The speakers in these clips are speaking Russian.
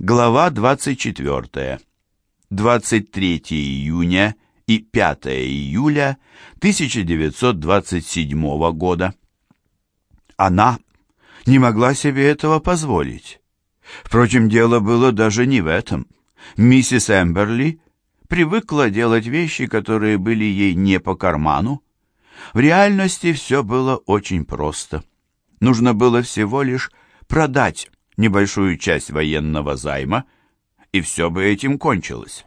Глава 24. 23 июня и 5 июля 1927 года. Она не могла себе этого позволить. Впрочем, дело было даже не в этом. Миссис Эмберли привыкла делать вещи, которые были ей не по карману. В реальности все было очень просто. Нужно было всего лишь продать небольшую часть военного займа, и все бы этим кончилось.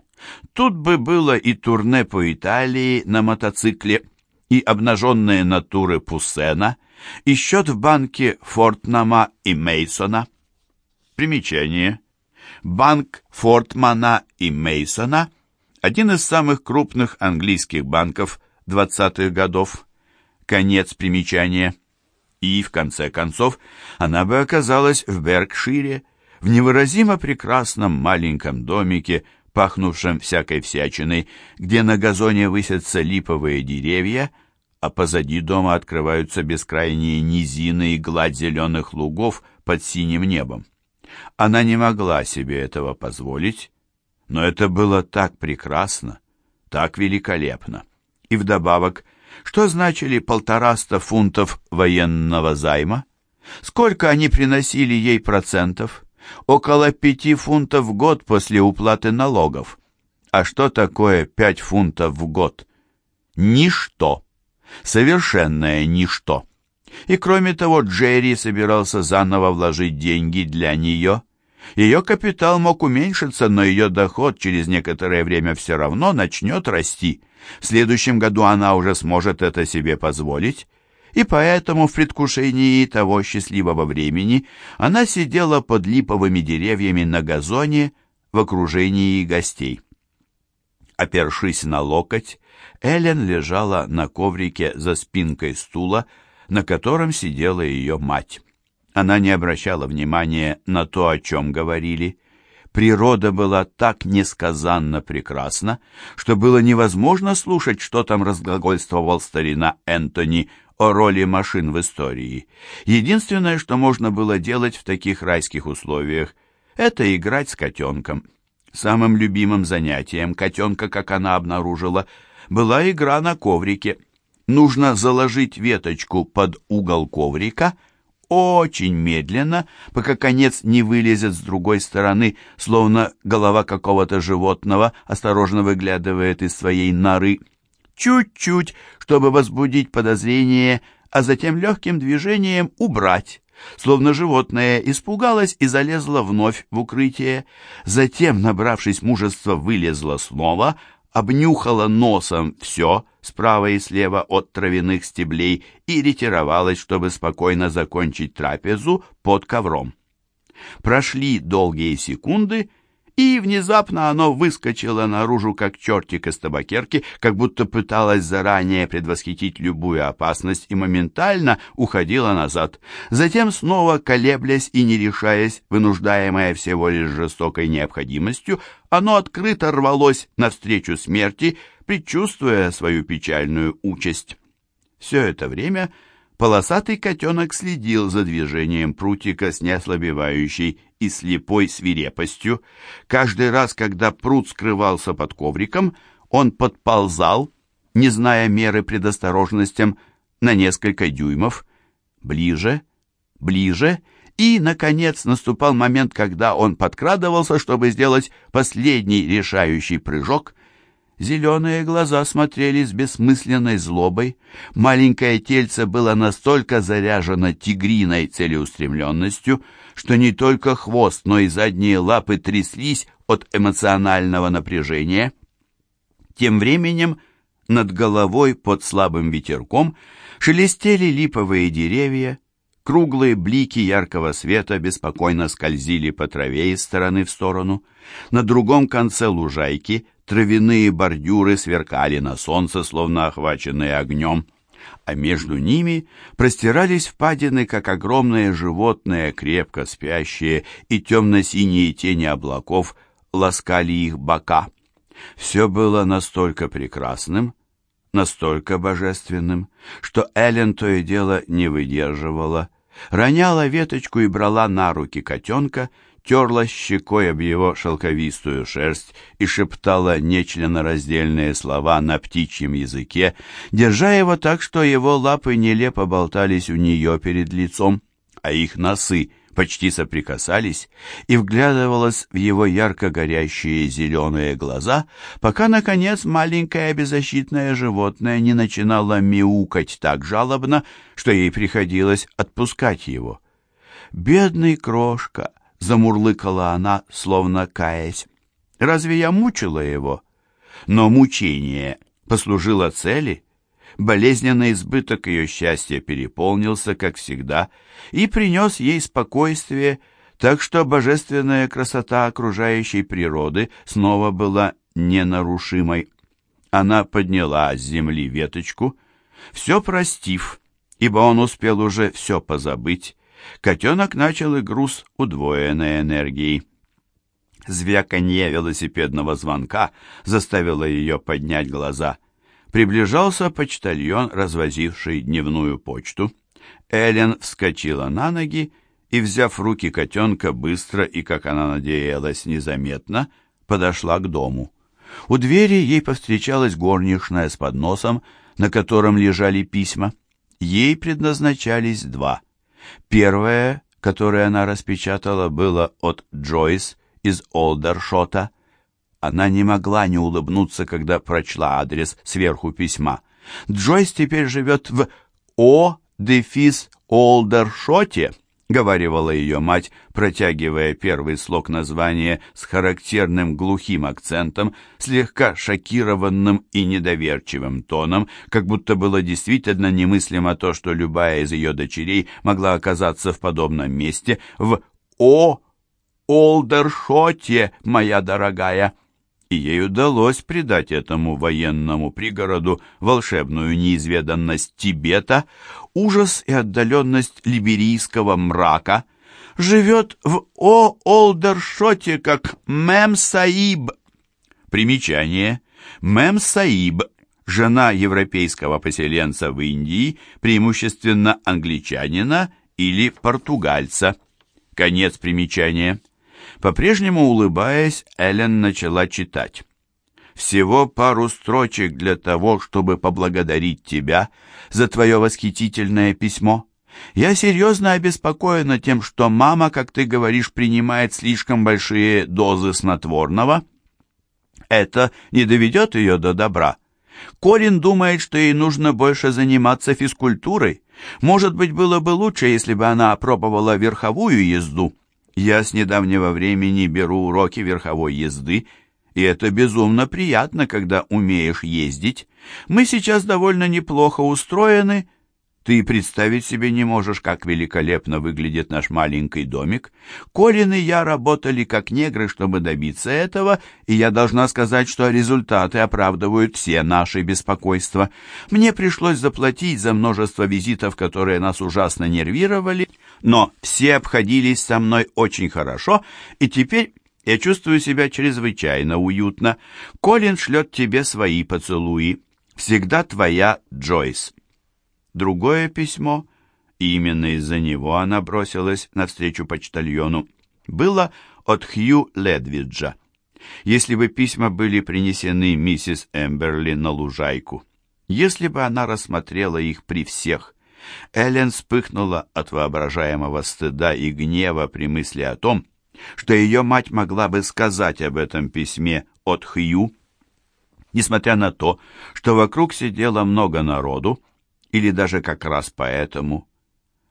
Тут бы было и турне по Италии на мотоцикле, и обнаженные натуры Пуссена, и счет в банке Фортнама и Мейсона. Примечание. Банк Фортмана и Мейсона – один из самых крупных английских банков 20-х годов. Конец примечания. И, в конце концов, она бы оказалась в Беркшире, в невыразимо прекрасном маленьком домике, пахнувшем всякой всячиной, где на газоне высятся липовые деревья, а позади дома открываются бескрайние низины и гладь зеленых лугов под синим небом. Она не могла себе этого позволить, но это было так прекрасно, так великолепно. И вдобавок – что значили полтораста фунтов военного займа? Сколько они приносили ей процентов? Около пяти фунтов в год после уплаты налогов. А что такое пять фунтов в год? Ничто. Совершенное ничто. И кроме того, Джерри собирался заново вложить деньги для нее. Ее капитал мог уменьшиться, но ее доход через некоторое время все равно начнет расти. В следующем году она уже сможет это себе позволить, и поэтому в предвкушении того счастливого времени она сидела под липовыми деревьями на газоне в окружении гостей. Опершись на локоть, Эллен лежала на коврике за спинкой стула, на котором сидела ее мать. Она не обращала внимания на то, о чем говорили. Природа была так несказанно прекрасна, что было невозможно слушать, что там разглагольствовал старина Энтони о роли машин в истории. Единственное, что можно было делать в таких райских условиях, это играть с котенком. Самым любимым занятием котенка, как она обнаружила, была игра на коврике. Нужно заложить веточку под угол коврика — очень медленно, пока конец не вылезет с другой стороны, словно голова какого-то животного осторожно выглядывает из своей норы. Чуть-чуть, чтобы возбудить подозрение, а затем легким движением убрать, словно животное испугалось и залезло вновь в укрытие. Затем, набравшись мужества, вылезло снова, обнюхала носом все справа и слева от травяных стеблей и ретировалась, чтобы спокойно закончить трапезу под ковром. Прошли долгие секунды, и внезапно оно выскочило наружу, как чертик из табакерки, как будто пыталось заранее предвосхитить любую опасность и моментально уходило назад. Затем снова, колеблясь и не решаясь, вынуждаемое всего лишь жестокой необходимостью, оно открыто рвалось навстречу смерти, предчувствуя свою печальную участь. Все это время полосатый котенок следил за движением прутика с неослабевающей и слепой свирепостью. Каждый раз, когда прут скрывался под ковриком, он подползал, не зная меры предосторожностям, на несколько дюймов, ближе, ближе, и, наконец, наступал момент, когда он подкрадывался, чтобы сделать последний решающий прыжок. Зеленые глаза смотрели с бессмысленной злобой. Маленькое тельце было настолько заряжено тигриной целеустремленностью, что не только хвост, но и задние лапы тряслись от эмоционального напряжения. Тем временем над головой под слабым ветерком шелестели липовые деревья, круглые блики яркого света беспокойно скользили по траве из стороны в сторону. На другом конце лужайки травяные бордюры сверкали на солнце, словно охваченные огнем а между ними простирались впадины, как огромные животные, крепко спящие, и темно-синие тени облаков ласкали их бока. Все было настолько прекрасным, настолько божественным, что Эллен то и дело не выдерживала, роняла веточку и брала на руки котенка, терла щекой об его шелковистую шерсть и шептала нечленораздельные слова на птичьем языке, держа его так, что его лапы нелепо болтались у нее перед лицом, а их носы почти соприкасались, и вглядывалась в его ярко горящие зеленые глаза, пока, наконец, маленькое беззащитное животное не начинало мяукать так жалобно, что ей приходилось отпускать его. «Бедный крошка!» — замурлыкала она, словно каясь. «Разве я мучила его?» Но мучение послужило цели. Болезненный избыток ее счастья переполнился, как всегда, и принес ей спокойствие, так что божественная красота окружающей природы снова была ненарушимой. Она подняла с земли веточку, все простив, ибо он успел уже все позабыть, котенок начал игру с удвоенной энергией. Звяканье велосипедного звонка заставило ее поднять глаза. Приближался почтальон, развозивший дневную почту. Эллен вскочила на ноги и, взяв в руки котенка, быстро и, как она надеялась, незаметно, подошла к дому. У двери ей повстречалась горничная с подносом, на котором лежали письма. Ей предназначались два — Первое, которое она распечатала, было от Джойс из Олдершота. Она не могла не улыбнуться, когда прочла адрес сверху письма. Джойс теперь живет в О. Говаривала ее мать, протягивая первый слог названия с характерным глухим акцентом, слегка шокированным и недоверчивым тоном, как будто было действительно немыслимо то, что любая из ее дочерей могла оказаться в подобном месте, в «О, Олдершоте, моя дорогая!» И ей удалось придать этому военному пригороду волшебную неизведанность Тибета, ужас и отдаленность либерийского мрака, живет в О-Олдершоте как Мем-Саиб. Примечание. Мем-Саиб – жена европейского поселенца в Индии, преимущественно англичанина или португальца. Конец примечания. По-прежнему улыбаясь, Эллен начала читать. «Всего пару строчек для того, чтобы поблагодарить тебя за твое восхитительное письмо. Я серьезно обеспокоена тем, что мама, как ты говоришь, принимает слишком большие дозы снотворного. Это не доведет ее до добра. Корин думает, что ей нужно больше заниматься физкультурой. Может быть, было бы лучше, если бы она опробовала верховую езду». Я с недавнего времени беру уроки верховой езды, и это безумно приятно, когда умеешь ездить. Мы сейчас довольно неплохо устроены, ты представить себе не можешь, как великолепно выглядит наш маленький домик. Колин и я работали как негры, чтобы добиться этого, и я должна сказать, что результаты оправдывают все наши беспокойства. Мне пришлось заплатить за множество визитов, которые нас ужасно нервировали, но все обходились со мной очень хорошо, и теперь я чувствую себя чрезвычайно уютно. Колин шлет тебе свои поцелуи. Всегда твоя Джойс. Другое письмо, именно из-за него она бросилась навстречу почтальону, было от Хью Ледвиджа. Если бы письма были принесены миссис Эмберли на лужайку, если бы она рассмотрела их при всех, Эллен вспыхнула от воображаемого стыда и гнева при мысли о том, что ее мать могла бы сказать об этом письме от Хью. Несмотря на то, что вокруг сидело много народу, или даже как раз поэтому.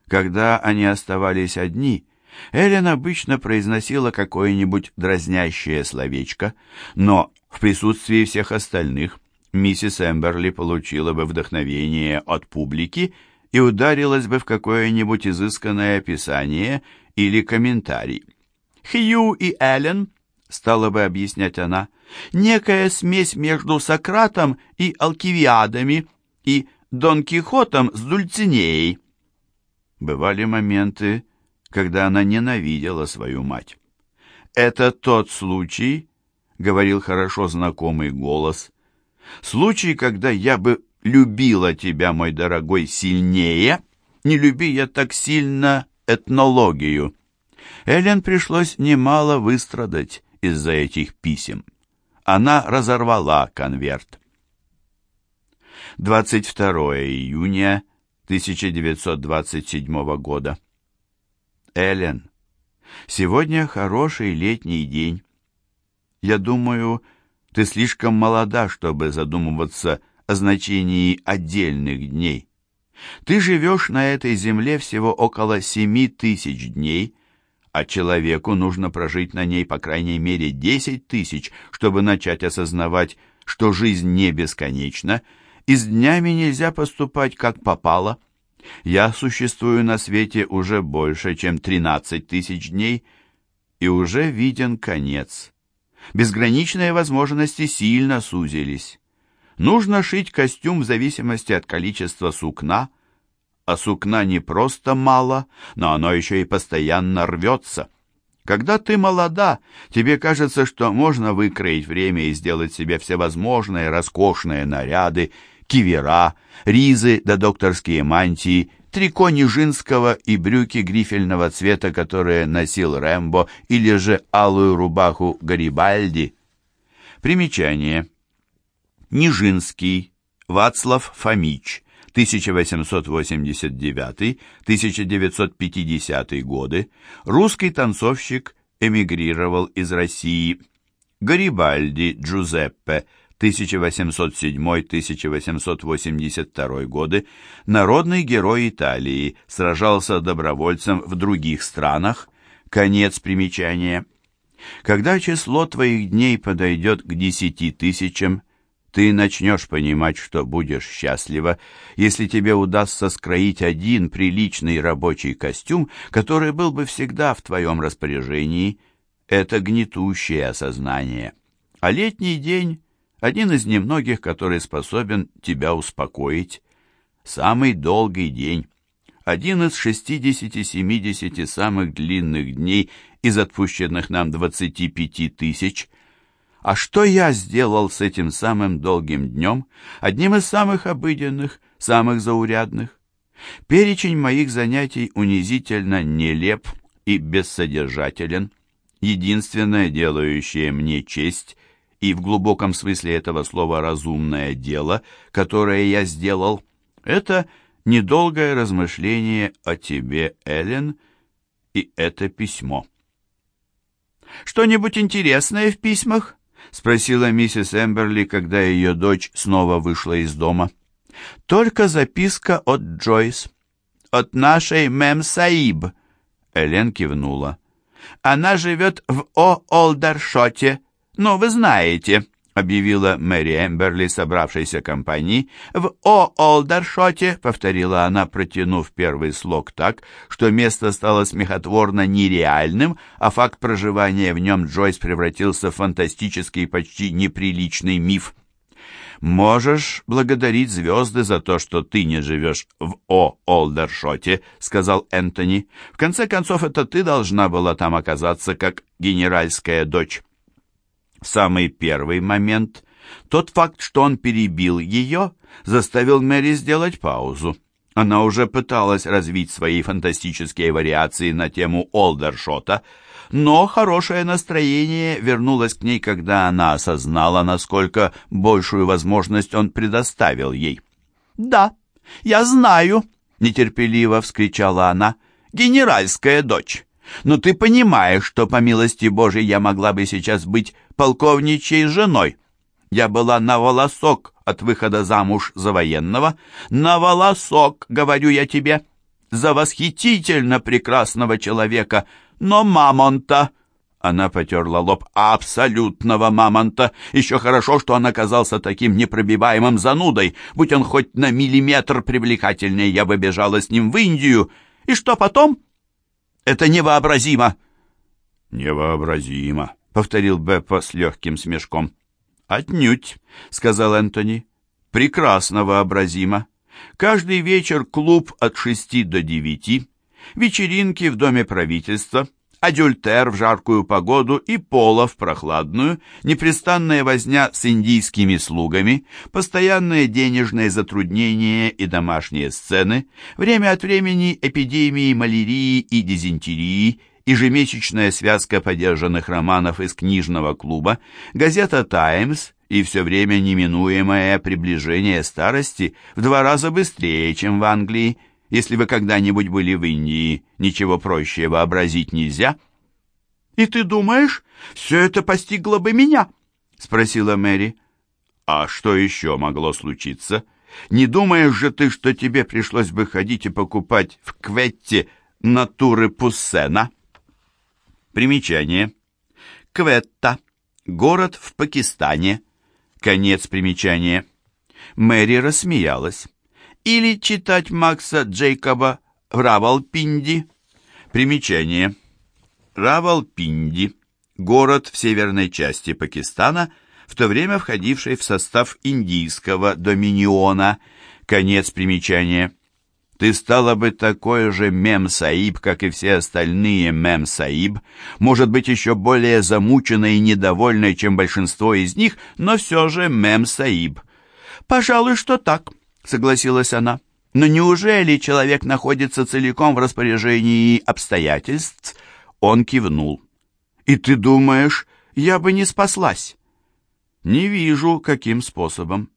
Когда они оставались одни, Эллен обычно произносила какое-нибудь дразнящее словечко, но в присутствии всех остальных миссис Эмберли получила бы вдохновение от публики и ударилась бы в какое-нибудь изысканное описание или комментарий. «Хью и Эллен», — стала бы объяснять она, — «некая смесь между Сократом и Алкивиадами и Дон Кихотом с Дульцинеей. Бывали моменты, когда она ненавидела свою мать. «Это тот случай», — говорил хорошо знакомый голос, «случай, когда я бы любила тебя, мой дорогой, сильнее, не люби я так сильно этнологию». Эллен пришлось немало выстрадать из-за этих писем. Она разорвала конверт. 22 июня 1927 года. Эллен, сегодня хороший летний день. Я думаю, ты слишком молода, чтобы задумываться о значении отдельных дней. Ты живешь на этой земле всего около семи тысяч дней, а человеку нужно прожить на ней по крайней мере десять тысяч, чтобы начать осознавать, что жизнь не бесконечна, и с днями нельзя поступать как попало. Я существую на свете уже больше, чем тринадцать тысяч дней, и уже виден конец. Безграничные возможности сильно сузились. Нужно шить костюм в зависимости от количества сукна, а сукна не просто мало, но оно еще и постоянно рвется. Когда ты молода, тебе кажется, что можно выкроить время и сделать себе всевозможные роскошные наряды, кивера, ризы да докторские мантии, трико Нижинского и брюки грифельного цвета, которые носил Рэмбо, или же алую рубаху Гарибальди. Примечание. Нижинский, Вацлав Фомич, 1889-1950 годы, русский танцовщик, эмигрировал из России. Гарибальди Джузеппе, 1807-1882 годы, народный герой Италии, сражался добровольцем в других странах. Конец примечания. Когда число твоих дней подойдет к десяти тысячам, ты начнешь понимать, что будешь счастлива, если тебе удастся скроить один приличный рабочий костюм, который был бы всегда в твоем распоряжении. Это гнетущее осознание. А летний день — один из немногих, который способен тебя успокоить. Самый долгий день. Один из шестидесяти-семидесяти самых длинных дней из отпущенных нам двадцати пяти тысяч — а что я сделал с этим самым долгим днем, одним из самых обыденных, самых заурядных? Перечень моих занятий унизительно нелеп и бессодержателен. Единственное, делающее мне честь, и в глубоком смысле этого слова разумное дело, которое я сделал, это недолгое размышление о тебе, Эллен, и это письмо. «Что-нибудь интересное в письмах?» — спросила миссис Эмберли, когда ее дочь снова вышла из дома. «Только записка от Джойс. От нашей мэм Саиб». Элен кивнула. «Она живет в О-Олдершоте. Ну, вы знаете» объявила Мэри Эмберли, собравшейся компании. «В О-Олдершоте», — повторила она, протянув первый слог так, что место стало смехотворно нереальным, а факт проживания в нем Джойс превратился в фантастический, почти неприличный миф. «Можешь благодарить звезды за то, что ты не живешь в О-Олдершоте», — сказал Энтони. «В конце концов, это ты должна была там оказаться как генеральская дочь». Самый первый момент, тот факт, что он перебил ее, заставил Мэри сделать паузу. Она уже пыталась развить свои фантастические вариации на тему Олдершота, но хорошее настроение вернулось к ней, когда она осознала, насколько большую возможность он предоставил ей. «Да, я знаю», — нетерпеливо вскричала она, — «генеральская дочь. Но ты понимаешь, что, по милости Божией, я могла бы сейчас быть полковничьей женой. Я была на волосок от выхода замуж за военного. На волосок, говорю я тебе, за восхитительно прекрасного человека. Но мамонта... Она потерла лоб абсолютного мамонта. Еще хорошо, что он оказался таким непробиваемым занудой. Будь он хоть на миллиметр привлекательнее, я бы бежала с ним в Индию. И что потом? Это невообразимо!» «Невообразимо», — повторил Беппа с легким смешком. «Отнюдь», — сказал Энтони. «Прекрасно вообразимо. Каждый вечер клуб от шести до девяти, вечеринки в доме правительства, адюльтер в жаркую погоду и пола в прохладную, непрестанная возня с индийскими слугами, постоянные денежные затруднения и домашние сцены, время от времени эпидемии малярии и дизентерии, ежемесячная связка подержанных романов из книжного клуба, газета «Таймс» и все время неминуемое приближение старости в два раза быстрее, чем в Англии. Если вы когда-нибудь были в Индии, ничего проще вообразить нельзя. «И ты думаешь, все это постигло бы меня?» — спросила Мэри. «А что еще могло случиться? Не думаешь же ты, что тебе пришлось бы ходить и покупать в Кветте натуры Пуссена?» Примечание. Кветта. Город в Пакистане. Конец примечания. Мэри рассмеялась. Или читать Макса Джейкоба в Равалпинди. Примечание. Равалпинди. Город в северной части Пакистана, в то время входивший в состав индийского доминиона. Конец примечания. Ты стала бы такой же мем-саиб, как и все остальные мем-саиб, может быть, еще более замученной и недовольной, чем большинство из них, но все же мем-саиб. «Пожалуй, что так», — согласилась она. «Но неужели человек находится целиком в распоряжении обстоятельств?» Он кивнул. «И ты думаешь, я бы не спаслась?» «Не вижу, каким способом».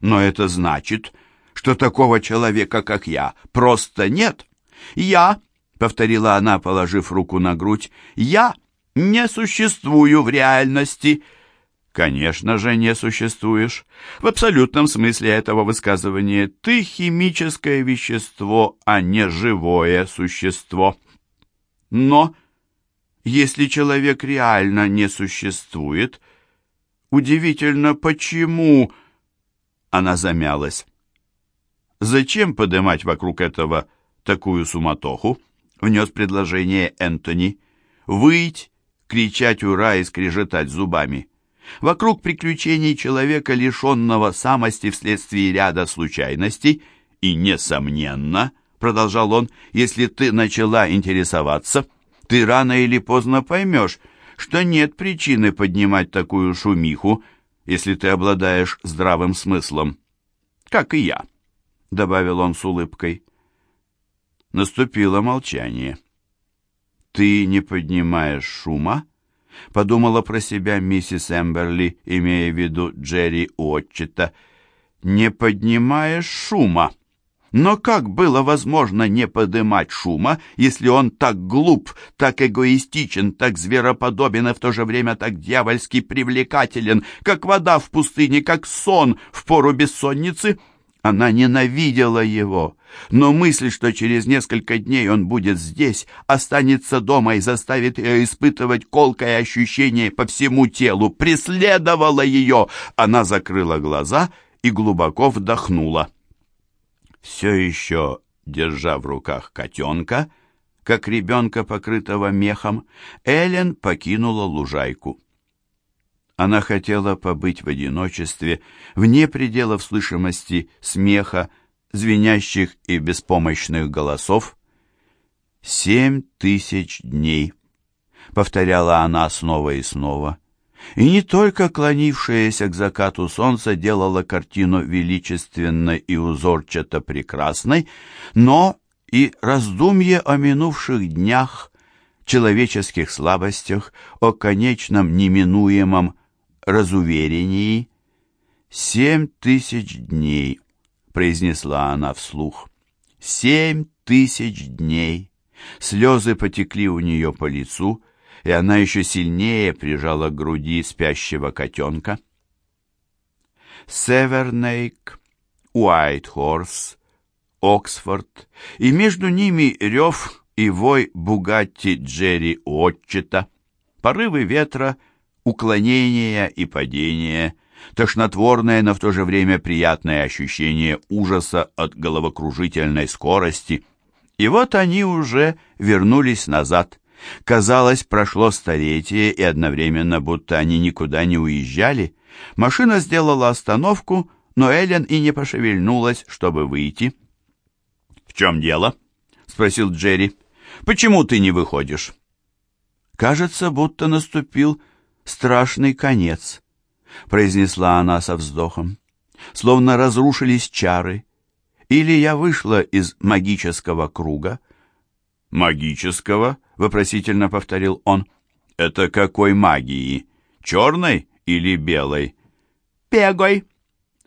«Но это значит, что такого человека, как я, просто нет. Я, — повторила она, положив руку на грудь, — я не существую в реальности. Конечно же, не существуешь. В абсолютном смысле этого высказывания ты химическое вещество, а не живое существо. Но если человек реально не существует, удивительно, почему... Она замялась. «Зачем поднимать вокруг этого такую суматоху?» — внес предложение Энтони. «Выть, кричать «Ура!» и скрежетать зубами. Вокруг приключений человека, лишенного самости вследствие ряда случайностей, и, несомненно, — продолжал он, — если ты начала интересоваться, ты рано или поздно поймешь, что нет причины поднимать такую шумиху, если ты обладаешь здравым смыслом, как и я» добавил он с улыбкой. Наступило молчание. «Ты не поднимаешь шума?» — подумала про себя миссис Эмберли, имея в виду Джерри Уотчета. «Не поднимаешь шума!» Но как было возможно не подымать шума, если он так глуп, так эгоистичен, так звероподобен и в то же время так дьявольски привлекателен, как вода в пустыне, как сон в пору бессонницы?» Она ненавидела его, но мысль, что через несколько дней он будет здесь, останется дома и заставит ее испытывать колкое ощущение по всему телу, преследовала ее. Она закрыла глаза и глубоко вдохнула. Все еще, держа в руках котенка, как ребенка, покрытого мехом, Эллен покинула лужайку. Она хотела побыть в одиночестве, вне пределов слышимости смеха, звенящих и беспомощных голосов. «Семь тысяч дней», — повторяла она снова и снова. И не только клонившаяся к закату солнца делала картину величественно и узорчато прекрасной, но и раздумье о минувших днях, человеческих слабостях, о конечном неминуемом разуверенней. «Семь тысяч дней», — произнесла она вслух. «Семь тысяч дней». Слезы потекли у нее по лицу, и она еще сильнее прижала к груди спящего котенка. Севернейк, Уайтхорс, Оксфорд, и между ними рев и вой Бугатти Джерри Отчета, порывы ветра — уклонения и падения, тошнотворное, но в то же время приятное ощущение ужаса от головокружительной скорости. И вот они уже вернулись назад. Казалось, прошло столетие, и одновременно, будто они никуда не уезжали. Машина сделала остановку, но Эллен и не пошевельнулась, чтобы выйти. «В чем дело?» — спросил Джерри. «Почему ты не выходишь?» Кажется, будто наступил страшный конец», — произнесла она со вздохом. «Словно разрушились чары. Или я вышла из магического круга». «Магического?» — вопросительно повторил он. «Это какой магии? Черной или белой?» «Пегой!»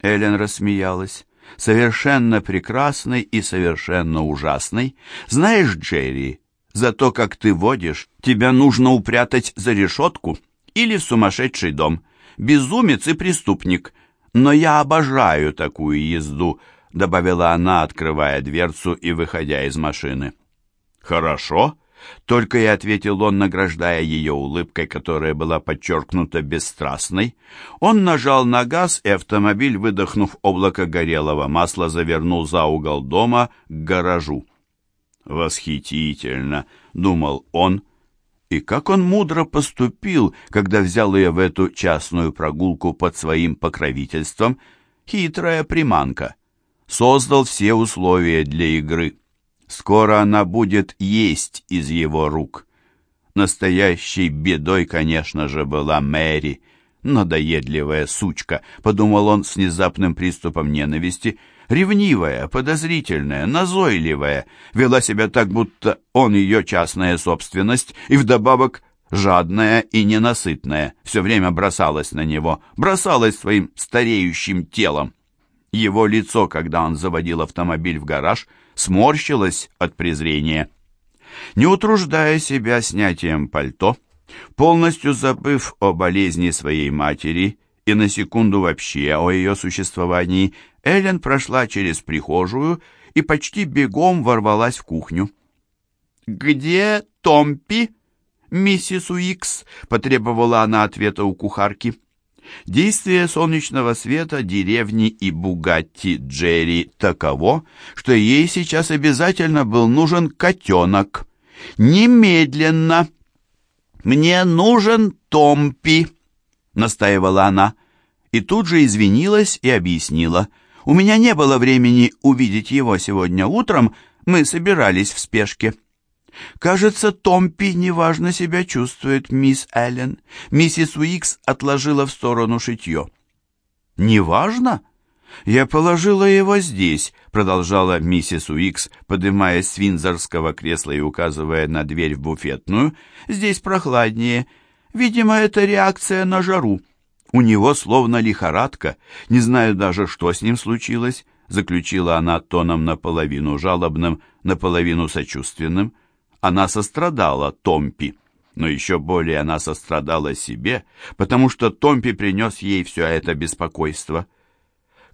Эллен рассмеялась. «Совершенно прекрасной и совершенно ужасной. Знаешь, Джерри, за то, как ты водишь, тебя нужно упрятать за решетку или в сумасшедший дом. Безумец и преступник. Но я обожаю такую езду», — добавила она, открывая дверцу и выходя из машины. «Хорошо», — только и ответил он, награждая ее улыбкой, которая была подчеркнута бесстрастной. Он нажал на газ, и автомобиль, выдохнув облако горелого масла, завернул за угол дома к гаражу. «Восхитительно!» — думал он. И как он мудро поступил, когда взял ее в эту частную прогулку под своим покровительством, хитрая приманка. Создал все условия для игры. Скоро она будет есть из его рук. Настоящей бедой, конечно же, была Мэри, надоедливая сучка, подумал он с внезапным приступом ненависти, — ревнивая, подозрительная, назойливая, вела себя так, будто он ее частная собственность, и вдобавок жадная и ненасытная, все время бросалась на него, бросалась своим стареющим телом. Его лицо, когда он заводил автомобиль в гараж, сморщилось от презрения. Не утруждая себя снятием пальто, полностью забыв о болезни своей матери и на секунду вообще о ее существовании, Эллен прошла через прихожую и почти бегом ворвалась в кухню. «Где Томпи?» «Миссис Уикс», — потребовала она ответа у кухарки. Действие солнечного света, деревни и Бугатти Джерри таково, что ей сейчас обязательно был нужен котенок. «Немедленно!» «Мне нужен Томпи», — настаивала она, и тут же извинилась и объяснила — у меня не было времени увидеть его сегодня утром, мы собирались в спешке. Кажется, Томпи неважно себя чувствует, мисс Эллен. Миссис Уикс отложила в сторону шитье. Неважно? Я положила его здесь, продолжала миссис Уикс, поднимаясь с винзорского кресла и указывая на дверь в буфетную. Здесь прохладнее. Видимо, это реакция на жару. У него словно лихорадка, не знаю даже, что с ним случилось, заключила она тоном наполовину жалобным, наполовину сочувственным. Она сострадала Томпи, но еще более она сострадала себе, потому что Томпи принес ей все это беспокойство.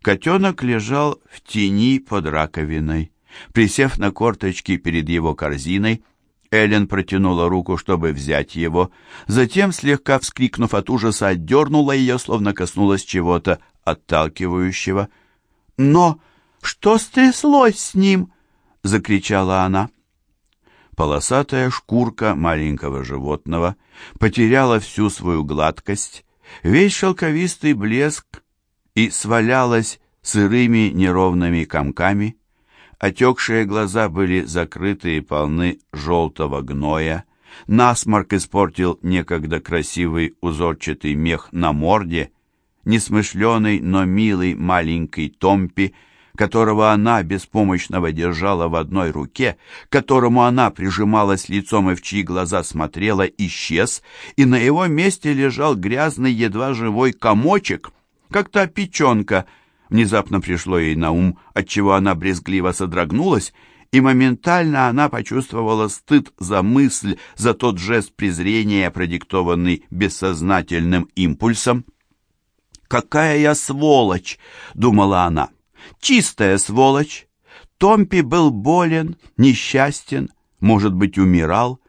Котенок лежал в тени под раковиной. Присев на корточки перед его корзиной, Эллен протянула руку, чтобы взять его, затем, слегка вскрикнув от ужаса, отдернула ее, словно коснулась чего-то отталкивающего. «Но что стряслось с ним?» — закричала она. Полосатая шкурка маленького животного потеряла всю свою гладкость, весь шелковистый блеск и свалялась сырыми неровными комками — Отекшие глаза были закрыты и полны желтого гноя. Насморк испортил некогда красивый узорчатый мех на морде. Несмышленый, но милый маленький Томпи, которого она беспомощного держала в одной руке, которому она прижималась лицом и в чьи глаза смотрела, исчез, и на его месте лежал грязный, едва живой комочек, как та печенка — Внезапно пришло ей на ум, отчего она брезгливо содрогнулась, и моментально она почувствовала стыд за мысль, за тот жест презрения, продиктованный бессознательным импульсом. «Какая я сволочь!» — думала она. «Чистая сволочь! Томпи был болен, несчастен, может быть, умирал,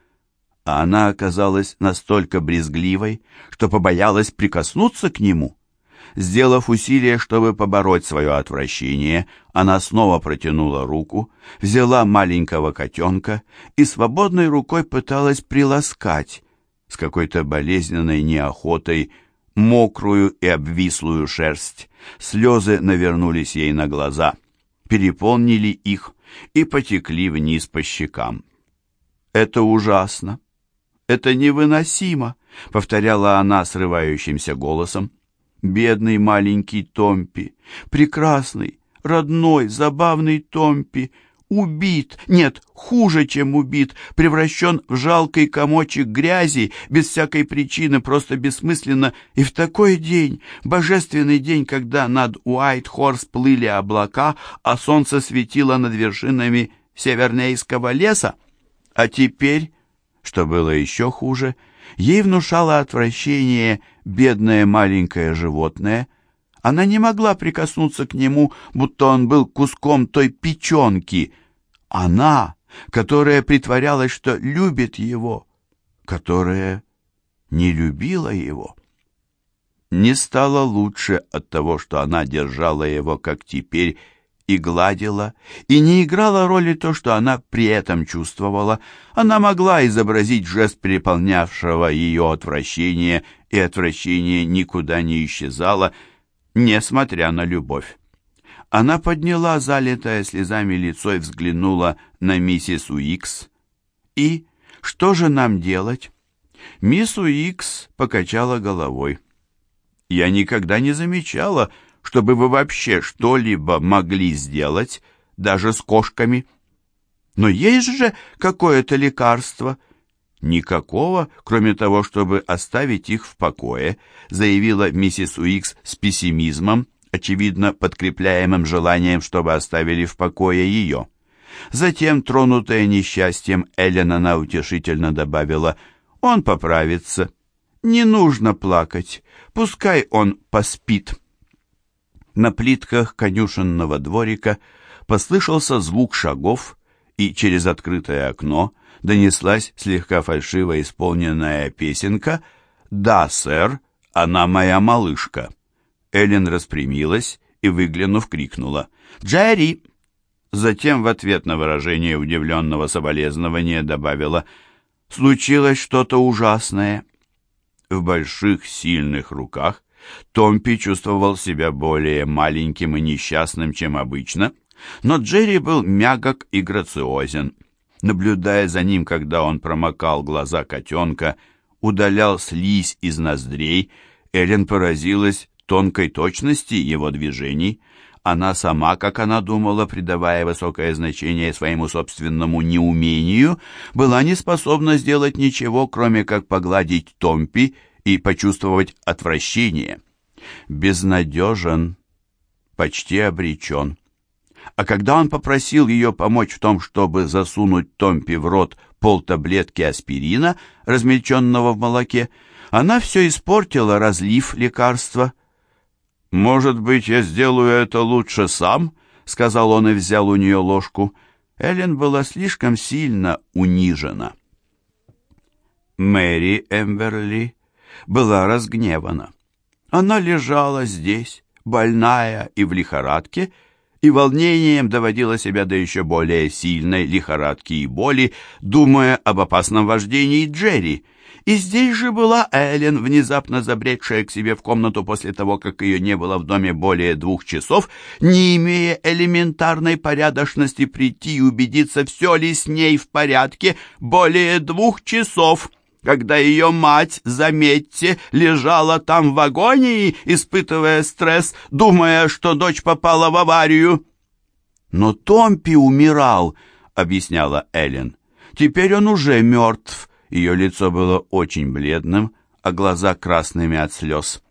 а она оказалась настолько брезгливой, что побоялась прикоснуться к нему». Сделав усилие, чтобы побороть свое отвращение, она снова протянула руку, взяла маленького котенка и свободной рукой пыталась приласкать с какой-то болезненной неохотой мокрую и обвислую шерсть. Слезы навернулись ей на глаза, переполнили их и потекли вниз по щекам. «Это ужасно! Это невыносимо!» — повторяла она срывающимся голосом. Бедный маленький Томпи, прекрасный, родной, забавный Томпи, убит, нет, хуже, чем убит, превращен в жалкий комочек грязи, без всякой причины, просто бессмысленно, и в такой день, божественный день, когда над Уайт-Хорс плыли облака, а солнце светило над вершинами севернейского леса. А теперь, что было еще хуже, ей внушало отвращение бедное маленькое животное — она не могла прикоснуться к нему, будто он был куском той печенки. Она, которая притворялась, что любит его, которая не любила его. Не стало лучше от того, что она держала его, как теперь, и гладила, и не играла роли то, что она при этом чувствовала. Она могла изобразить жест переполнявшего ее отвращения, и отвращение никуда не исчезало, несмотря на любовь. Она подняла залитое слезами лицо и взглянула на миссис Уикс. «И что же нам делать?» Мисс Уикс покачала головой. «Я никогда не замечала, чтобы вы вообще что-либо могли сделать, даже с кошками. Но есть же какое-то лекарство». «Никакого, кроме того, чтобы оставить их в покое», заявила миссис Уикс с пессимизмом, очевидно подкрепляемым желанием, чтобы оставили в покое ее. Затем, тронутая несчастьем, Эллена утешительно добавила, «Он поправится. Не нужно плакать. Пускай он поспит». На плитках конюшенного дворика послышался звук шагов, и через открытое окно донеслась слегка фальшиво исполненная песенка «Да, сэр, она моя малышка». Эллен распрямилась и, выглянув, крикнула «Джерри!». Затем в ответ на выражение удивленного соболезнования добавила «Случилось что-то ужасное». В больших, сильных руках Томпи чувствовал себя более маленьким и несчастным, чем обычно, но Джерри был мягок и грациозен наблюдая за ним, когда он промокал глаза котенка, удалял слизь из ноздрей, Эллен поразилась тонкой точности его движений. Она сама, как она думала, придавая высокое значение своему собственному неумению, была не способна сделать ничего, кроме как погладить Томпи и почувствовать отвращение. Безнадежен, почти обречен. А когда он попросил ее помочь в том, чтобы засунуть Томпи в рот полтаблетки аспирина, размельченного в молоке, она все испортила, разлив лекарство. «Может быть, я сделаю это лучше сам?» — сказал он и взял у нее ложку. Эллен была слишком сильно унижена. Мэри Эмберли была разгневана. Она лежала здесь, больная и в лихорадке, и волнением доводила себя до еще более сильной лихорадки и боли, думая об опасном вождении Джерри. И здесь же была Эллен, внезапно забредшая к себе в комнату после того, как ее не было в доме более двух часов, не имея элементарной порядочности прийти и убедиться, все ли с ней в порядке более двух часов когда ее мать, заметьте, лежала там в агонии, испытывая стресс, думая, что дочь попала в аварию. «Но Томпи умирал», — объясняла Эллен. «Теперь он уже мертв». Ее лицо было очень бледным, а глаза красными от слез.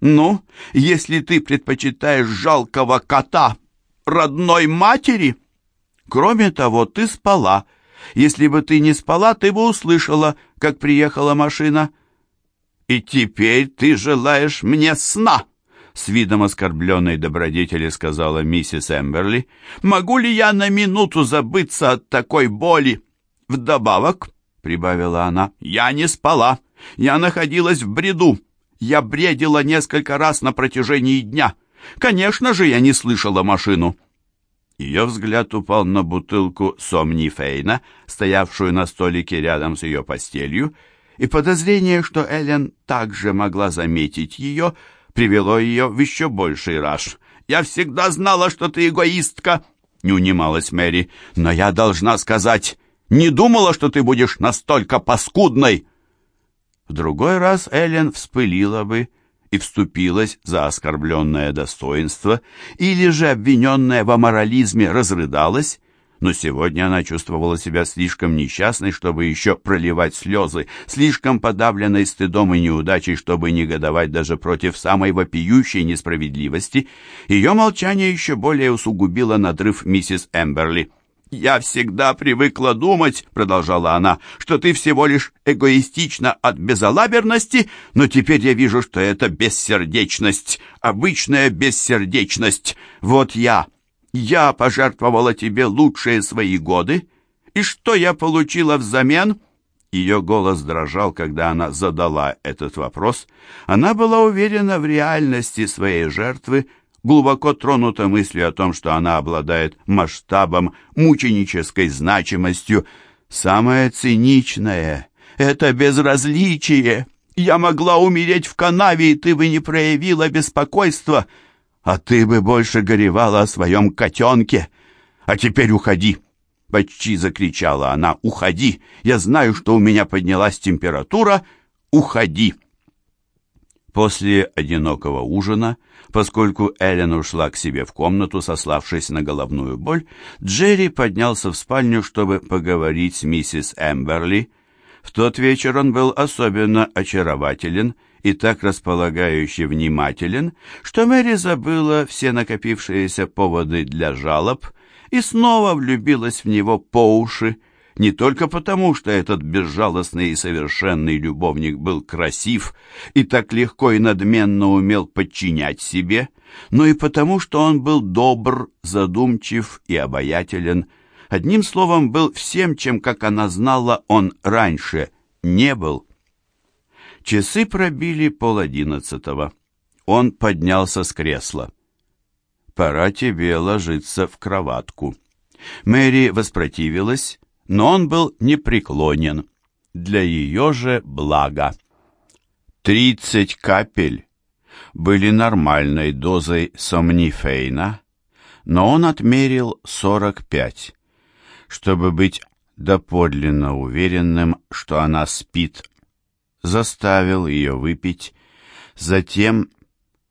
«Ну, если ты предпочитаешь жалкого кота родной матери...» «Кроме того, ты спала», если бы ты не спала, ты бы услышала, как приехала машина. И теперь ты желаешь мне сна!» С видом оскорбленной добродетели сказала миссис Эмберли. «Могу ли я на минуту забыться от такой боли?» «Вдобавок», — прибавила она, — «я не спала. Я находилась в бреду. Я бредила несколько раз на протяжении дня. Конечно же, я не слышала машину. Ее взгляд упал на бутылку сомнифейна, стоявшую на столике рядом с ее постелью, и подозрение, что Эллен также могла заметить ее, привело ее в еще больший раж. «Я всегда знала, что ты эгоистка!» — не унималась Мэри. «Но я должна сказать, не думала, что ты будешь настолько паскудной!» В другой раз Эллен вспылила бы, и вступилась за оскорбленное достоинство, или же обвиненная в аморализме разрыдалась, но сегодня она чувствовала себя слишком несчастной, чтобы еще проливать слезы, слишком подавленной стыдом и неудачей, чтобы негодовать даже против самой вопиющей несправедливости. Ее молчание еще более усугубило надрыв миссис Эмберли. «Я всегда привыкла думать, — продолжала она, — что ты всего лишь эгоистична от безалаберности, но теперь я вижу, что это бессердечность, обычная бессердечность. Вот я, я пожертвовала тебе лучшие свои годы, и что я получила взамен?» Ее голос дрожал, когда она задала этот вопрос. Она была уверена в реальности своей жертвы, глубоко тронута мыслью о том, что она обладает масштабом, мученической значимостью. Самое циничное — это безразличие. Я могла умереть в канаве, и ты бы не проявила беспокойства — а ты бы больше горевала о своем котенке. А теперь уходи!» Почти закричала она. «Уходи! Я знаю, что у меня поднялась температура. Уходи!» После одинокого ужина, поскольку Эллен ушла к себе в комнату, сославшись на головную боль, Джерри поднялся в спальню, чтобы поговорить с миссис Эмберли. В тот вечер он был особенно очарователен и так располагающий внимателен, что Мэри забыла все накопившиеся поводы для жалоб и снова влюбилась в него по уши, не только потому, что этот безжалостный и совершенный любовник был красив и так легко и надменно умел подчинять себе, но и потому, что он был добр, задумчив и обаятелен, одним словом, был всем, чем, как она знала, он раньше не был. Часы пробили пол одиннадцатого. Он поднялся с кресла. «Пора тебе ложиться в кроватку». Мэри воспротивилась, но он был непреклонен. Для ее же блага. Тридцать капель были нормальной дозой сомнифейна, но он отмерил сорок пять, чтобы быть доподлинно уверенным, что она спит заставил ее выпить. Затем,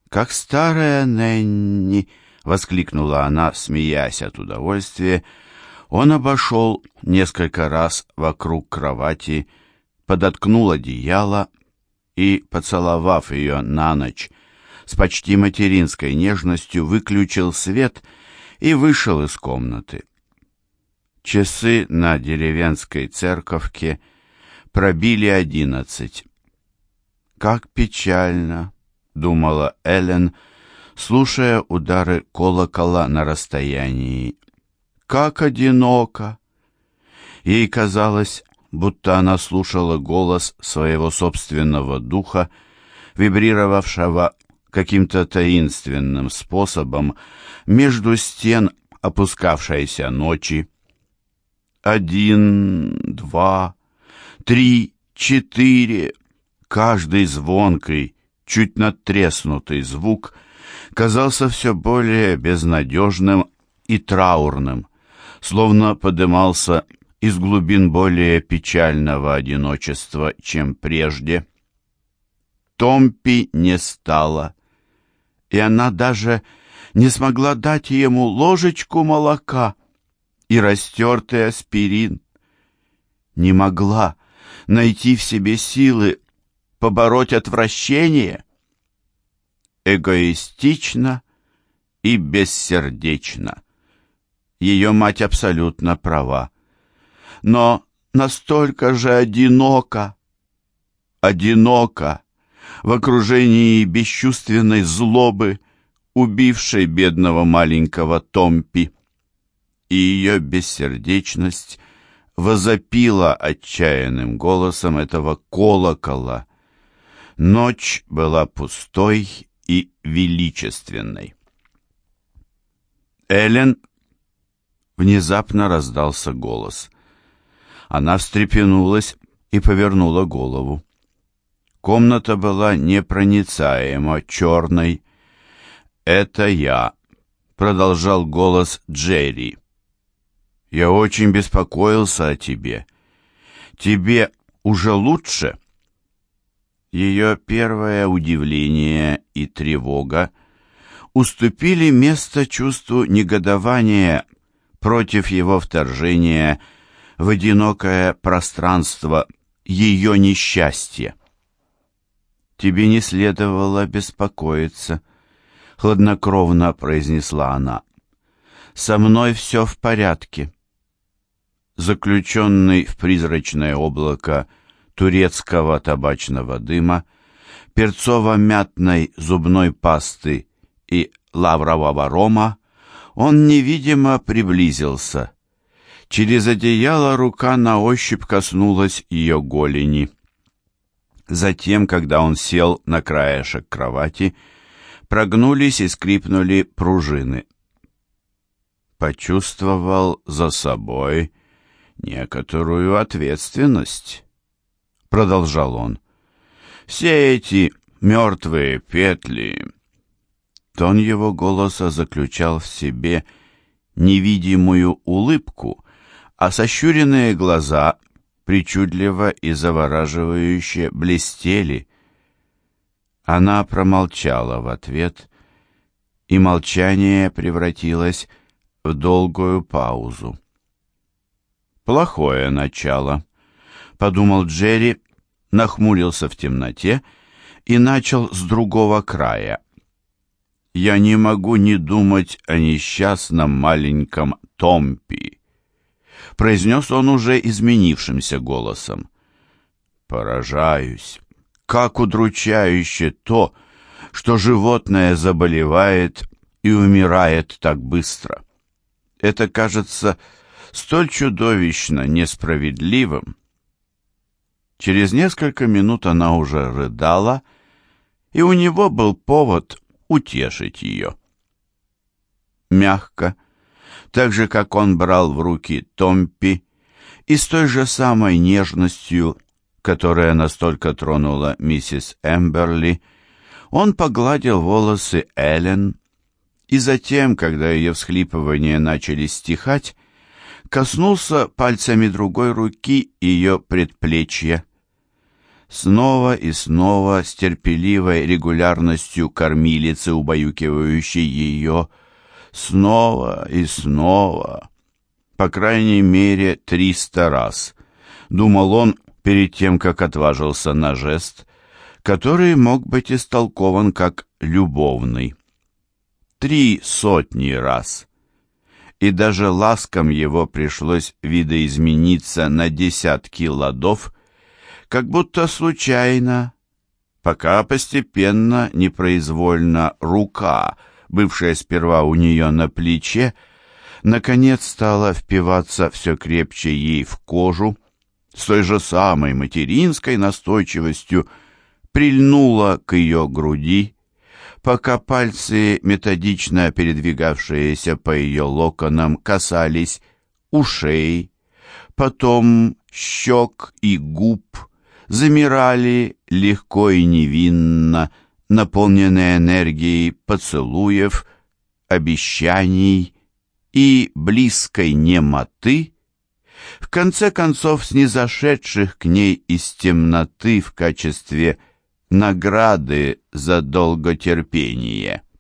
как старая Нэнни, воскликнула она, смеясь от удовольствия, он обошел несколько раз вокруг кровати, подоткнул одеяло и, поцеловав ее на ночь, с почти материнской нежностью выключил свет и вышел из комнаты. Часы на деревенской церковке — пробили одиннадцать. «Как печально!» — думала Эллен, слушая удары колокола на расстоянии. «Как одиноко!» Ей казалось, будто она слушала голос своего собственного духа, вибрировавшего каким-то таинственным способом между стен опускавшейся ночи. Один, два, три, четыре. Каждый звонкий, чуть надтреснутый звук казался все более безнадежным и траурным, словно подымался из глубин более печального одиночества, чем прежде. Томпи не стало, и она даже не смогла дать ему ложечку молока и растертый аспирин. Не могла, найти в себе силы побороть отвращение? Эгоистично и бессердечно. Ее мать абсолютно права. Но настолько же одиноко, одиноко, в окружении бесчувственной злобы, убившей бедного маленького Томпи. И ее бессердечность возопила отчаянным голосом этого колокола. Ночь была пустой и величественной. Элен внезапно раздался голос. Она встрепенулась и повернула голову. Комната была непроницаемо черной. «Это я», — продолжал голос Джерри. Я очень беспокоился о тебе. Тебе уже лучше?» Ее первое удивление и тревога уступили место чувству негодования против его вторжения в одинокое пространство ее несчастья. «Тебе не следовало беспокоиться», — хладнокровно произнесла она. «Со мной все в порядке». Заключенный в призрачное облако турецкого табачного дыма, перцово-мятной зубной пасты и лаврового рома, он невидимо приблизился. Через одеяло рука на ощупь коснулась ее голени. Затем, когда он сел на краешек кровати, прогнулись и скрипнули пружины. Почувствовал за собой некоторую ответственность, продолжал он. Все эти мертвые петли... Тон его голоса заключал в себе невидимую улыбку, а сощуренные глаза причудливо и завораживающе блестели. Она промолчала в ответ, и молчание превратилось в долгую паузу. «Плохое начало», — подумал Джерри, нахмурился в темноте и начал с другого края. «Я не могу не думать о несчастном маленьком Томпи», — произнес он уже изменившимся голосом. «Поражаюсь, как удручающе то, что животное заболевает и умирает так быстро. Это кажется столь чудовищно несправедливым. Через несколько минут она уже рыдала, и у него был повод утешить ее. Мягко, так же, как он брал в руки Томпи, и с той же самой нежностью, которая настолько тронула миссис Эмберли, он погладил волосы Эллен, и затем, когда ее всхлипывания начали стихать, коснулся пальцами другой руки ее предплечья. Снова и снова с терпеливой регулярностью кормилицы, убаюкивающей ее, снова и снова, по крайней мере триста раз, думал он перед тем, как отважился на жест, который мог быть истолкован как любовный. Три сотни раз. И даже ласкам его пришлось видоизмениться на десятки ладов, как будто случайно, пока постепенно, непроизвольно рука, бывшая сперва у нее на плече, наконец стала впиваться все крепче ей в кожу, с той же самой материнской настойчивостью прильнула к ее груди, пока пальцы, методично передвигавшиеся по ее локонам, касались ушей, потом щек и губ, замирали легко и невинно, наполненные энергией поцелуев, обещаний и близкой немоты, в конце концов снизошедших к ней из темноты в качестве награды за долготерпение.